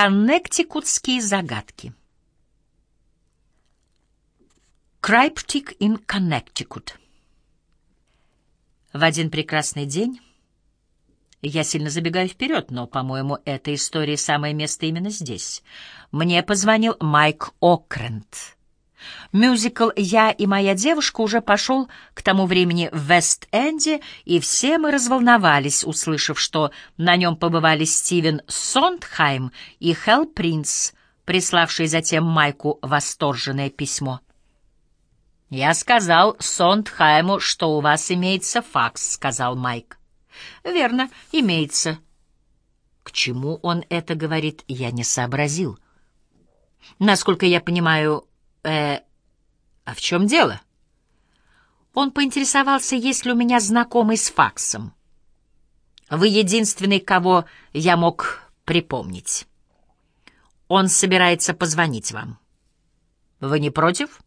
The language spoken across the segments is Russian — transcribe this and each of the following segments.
Коннектикутские загадки. Cryptic in Connecticut. В один прекрасный день я сильно забегаю вперед, но, по-моему, эта история самое место именно здесь. Мне позвонил Майк Окрент. Мюзикл «Я и моя девушка» уже пошел к тому времени в Вест-Энде, и все мы разволновались, услышав, что на нем побывали Стивен Сондхайм и Хелл Принц, приславшие затем Майку восторженное письмо. «Я сказал Сондхайму, что у вас имеется факс», — сказал Майк. «Верно, имеется». К чему он это говорит, я не сообразил. Насколько я понимаю, э, а в чем дело? Он поинтересовался, есть ли у меня знакомый с факсом. Вы единственный, кого я мог припомнить. Он собирается позвонить вам. Вы не против?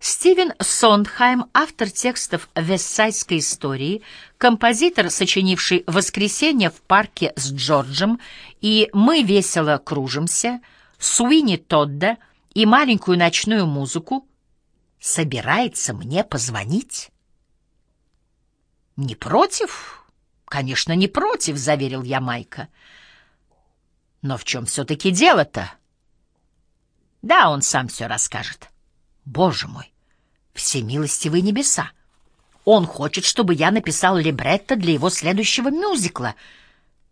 Стивен Сондхайм, автор текстов «Вестсайдской истории», композитор, сочинивший «Воскресенье в парке с Джорджем» и «Мы весело кружимся», Суини Тодда — и маленькую ночную музыку, собирается мне позвонить? Не против? Конечно, не против, заверил я Майка. Но в чем все-таки дело-то? Да, он сам все расскажет. Боже мой, всемилостивые небеса! Он хочет, чтобы я написал либретто для его следующего мюзикла —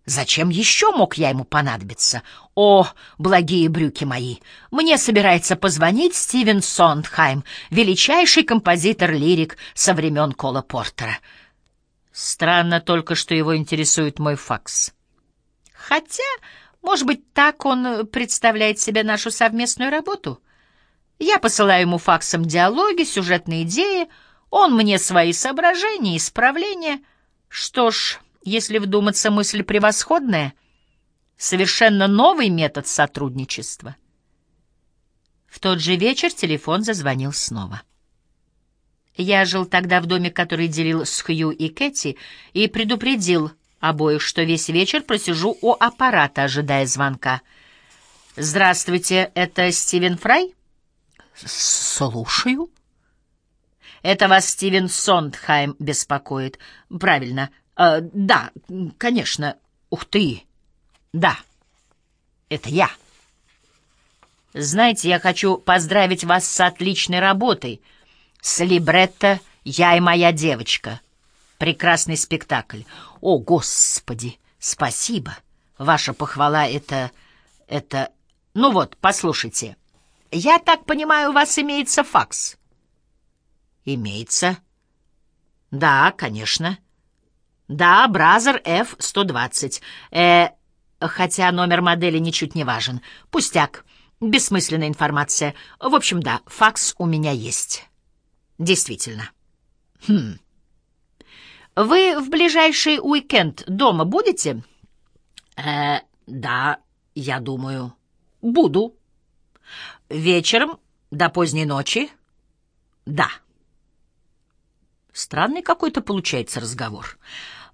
Зачем еще мог я ему понадобиться? О, благие брюки мои! Мне собирается позвонить Стивен Сондхайм, величайший композитор-лирик со времен Кола Портера. Странно только, что его интересует мой факс. Хотя, может быть, так он представляет себе нашу совместную работу? Я посылаю ему факсом диалоги, сюжетные идеи, он мне свои соображения, исправления. Что ж... Если вдуматься, мысль превосходная, совершенно новый метод сотрудничества. В тот же вечер телефон зазвонил снова. Я жил тогда в доме, который делил с Хью и Кэти, и предупредил обоих, что весь вечер просижу у аппарата, ожидая звонка. «Здравствуйте, это Стивен Фрай?» «Слушаю». «Это вас Стивен Сондхайм беспокоит». «Правильно, Э, да, конечно. Ух ты. Да. Это я. Знаете, я хочу поздравить вас с отличной работой. С либретто «Я и моя девочка». Прекрасный спектакль. О, Господи, спасибо. Ваша похвала — это... это... Ну вот, послушайте. Я так понимаю, у вас имеется факс? Имеется. Да, конечно. Да, Brother F-120. Э, хотя номер модели ничуть не важен. Пустяк. Бессмысленная информация. В общем, да, факс у меня есть. Действительно. Хм. Вы в ближайший уикенд дома будете? Э, да, я думаю. Буду. Вечером до поздней ночи? Да. Странный какой-то получается разговор.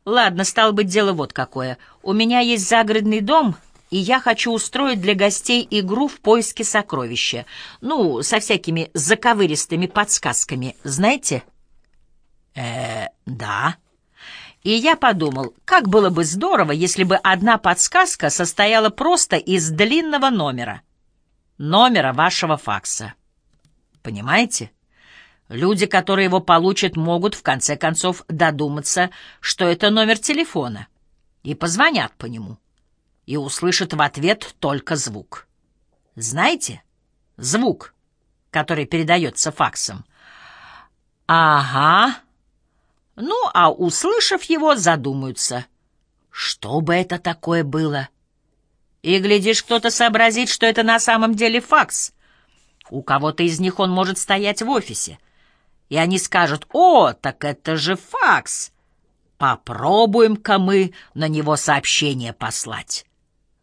Ладно, стало быть, дело вот какое. У меня есть загородный дом, и я хочу устроить для гостей игру в поиске сокровища. Ну, со всякими заковыристыми подсказками, знаете? э да. И я подумал, как было бы здорово, если бы одна подсказка состояла просто из длинного номера. Номера вашего факса. Понимаете? Люди, которые его получат, могут, в конце концов, додуматься, что это номер телефона, и позвонят по нему, и услышат в ответ только звук. Знаете? Звук, который передается факсом. Ага. Ну, а услышав его, задумаются. Что бы это такое было? И, глядишь, кто-то сообразит, что это на самом деле факс. У кого-то из них он может стоять в офисе — и они скажут, «О, так это же факс! Попробуем-ка мы на него сообщение послать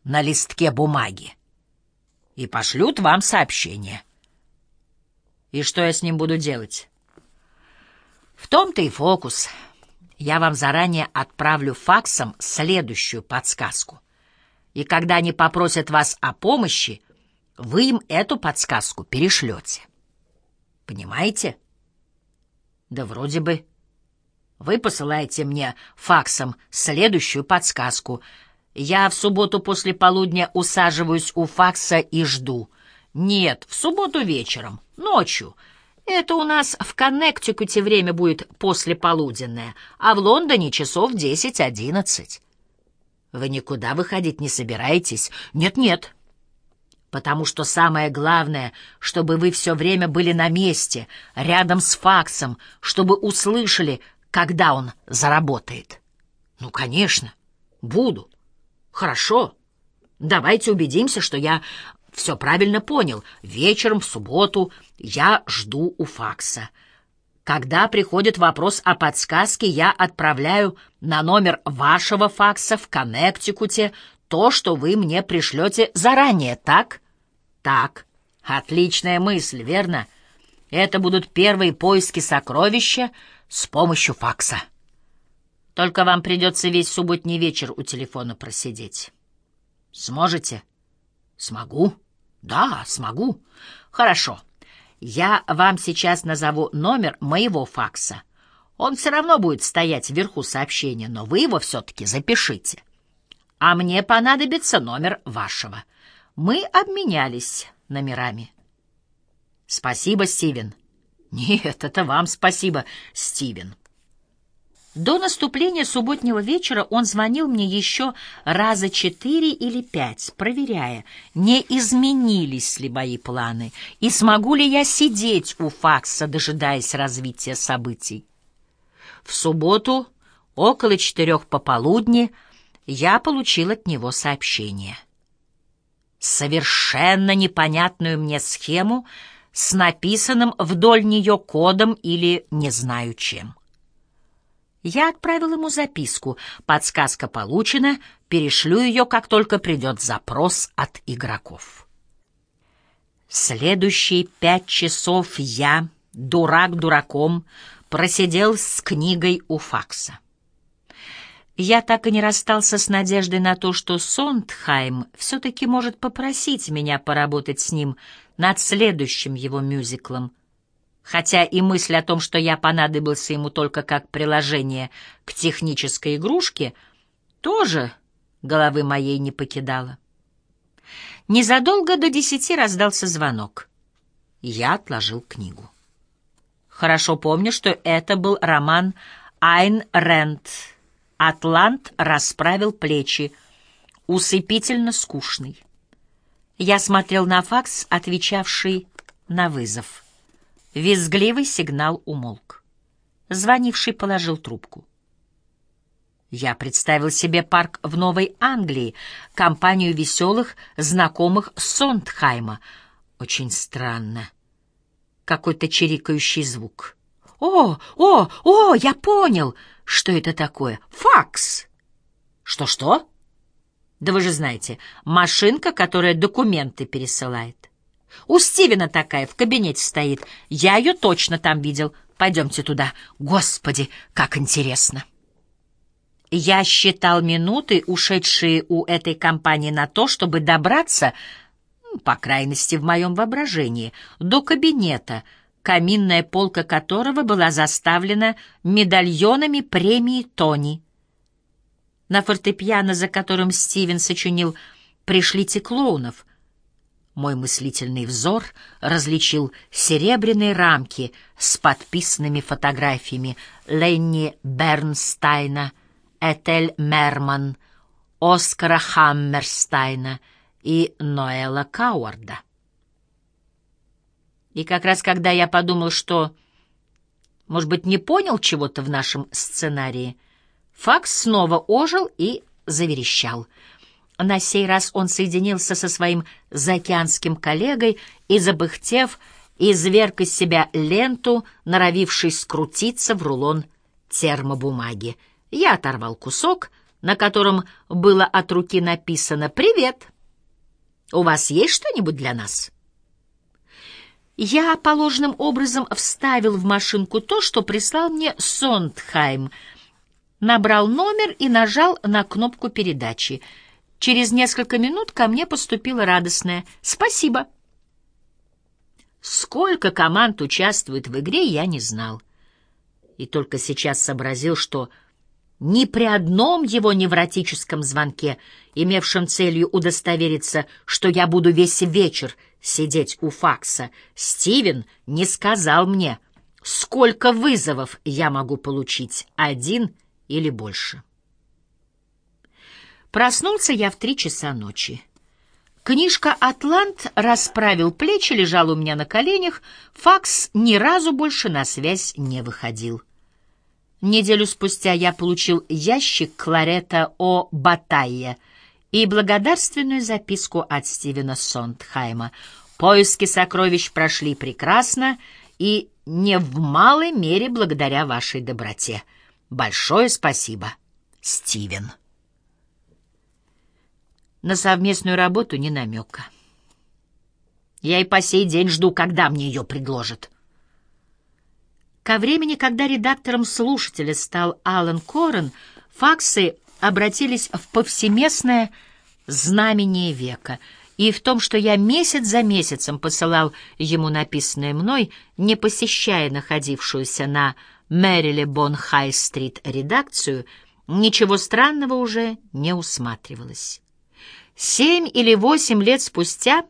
на листке бумаги» и пошлют вам сообщение. И что я с ним буду делать? В том-то и фокус. Я вам заранее отправлю факсом следующую подсказку. И когда они попросят вас о помощи, вы им эту подсказку перешлете. Понимаете? Да вроде бы. Вы посылаете мне факсом следующую подсказку. Я в субботу после полудня усаживаюсь у факса и жду. Нет, в субботу вечером, ночью. Это у нас в Коннектикуте время будет послеполуденное, а в Лондоне часов десять-одиннадцать. Вы никуда выходить не собираетесь? Нет-нет. Потому что самое главное, чтобы вы все время были на месте, рядом с факсом, чтобы услышали, когда он заработает. Ну, конечно, буду. Хорошо. Давайте убедимся, что я все правильно понял. Вечером в субботу я жду у факса. Когда приходит вопрос о подсказке, я отправляю на номер вашего факса в Коннектикуте то, что вы мне пришлете заранее, так? Так. Отличная мысль, верно? Это будут первые поиски сокровища с помощью факса. Только вам придется весь субботний вечер у телефона просидеть. Сможете? Смогу. Да, смогу. Хорошо. Я вам сейчас назову номер моего факса. Он все равно будет стоять вверху сообщения, но вы его все-таки запишите. А мне понадобится номер вашего. Мы обменялись номерами. Спасибо, Стивен. Нет, это вам спасибо, Стивен. До наступления субботнего вечера он звонил мне еще раза четыре или пять, проверяя, не изменились ли мои планы и смогу ли я сидеть у факса, дожидаясь развития событий. В субботу, около четырех пополудни, я получил от него сообщение. Совершенно непонятную мне схему с написанным вдоль нее кодом или не знаю чем. Я отправил ему записку. Подсказка получена, перешлю ее, как только придет запрос от игроков. Следующие пять часов я, дурак дураком, просидел с книгой у факса. Я так и не расстался с надеждой на то, что Сондхайм все-таки может попросить меня поработать с ним над следующим его мюзиклом — хотя и мысль о том, что я понадобился ему только как приложение к технической игрушке, тоже головы моей не покидала. Незадолго до десяти раздался звонок. Я отложил книгу. Хорошо помню, что это был роман Айн Рэнд. «Атлант расправил плечи», усыпительно скучный. Я смотрел на факс, отвечавший на вызов. Визгливый сигнал умолк. Звонивший положил трубку. Я представил себе парк в Новой Англии, компанию веселых, знакомых Сондхайма. Очень странно. Какой-то чирикающий звук. «О, о, о, я понял! Что это такое? Факс!» «Что-что?» «Да вы же знаете, машинка, которая документы пересылает». У Стивена такая в кабинете стоит. Я ее точно там видел. Пойдемте туда. Господи, как интересно. Я считал минуты, ушедшие у этой компании на то, чтобы добраться, по крайности в моем воображении, до кабинета, каминная полка которого была заставлена медальонами премии Тони. На фортепиано, за которым Стивен сочинил «Пришлите клоунов», мой мыслительный взор различил серебряные рамки с подписанными фотографиями Ленни Бернстайна, Этель Мерман, Оскара Хаммерстайна и Ноэла Кауарда. И как раз когда я подумал, что, может быть, не понял чего-то в нашем сценарии, Факс снова ожил и заверещал — на сей раз он соединился со своим заокеанским коллегой и, забыхтев, изверг из себя ленту, норовивший скрутиться в рулон термобумаги. Я оторвал кусок, на котором было от руки написано «Привет! У вас есть что-нибудь для нас?» Я положенным образом вставил в машинку то, что прислал мне Сондхайм, набрал номер и нажал на кнопку передачи — Через несколько минут ко мне поступило радостное «Спасибо». Сколько команд участвует в игре, я не знал. И только сейчас сообразил, что ни при одном его невротическом звонке, имевшем целью удостовериться, что я буду весь вечер сидеть у факса, Стивен не сказал мне, сколько вызовов я могу получить, один или больше. Проснулся я в три часа ночи. Книжка «Атлант» расправил плечи, лежал у меня на коленях, факс ни разу больше на связь не выходил. Неделю спустя я получил ящик Кларета О. Батайя и благодарственную записку от Стивена Сондхайма. Поиски сокровищ прошли прекрасно и не в малой мере благодаря вашей доброте. Большое спасибо, Стивен. На совместную работу ни намека. Я и по сей день жду, когда мне ее предложат. Ко времени, когда редактором слушателя стал Алан Корен, факсы обратились в повсеместное знамение века, и в том, что я месяц за месяцем посылал ему написанное мной, не посещая находившуюся на Мэриле Бон Хай-стрит редакцию, ничего странного уже не усматривалось. Семь или восемь лет спустя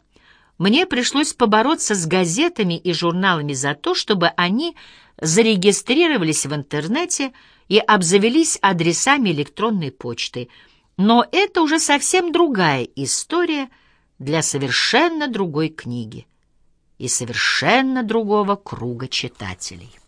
мне пришлось побороться с газетами и журналами за то, чтобы они зарегистрировались в интернете и обзавелись адресами электронной почты. Но это уже совсем другая история для совершенно другой книги и совершенно другого круга читателей.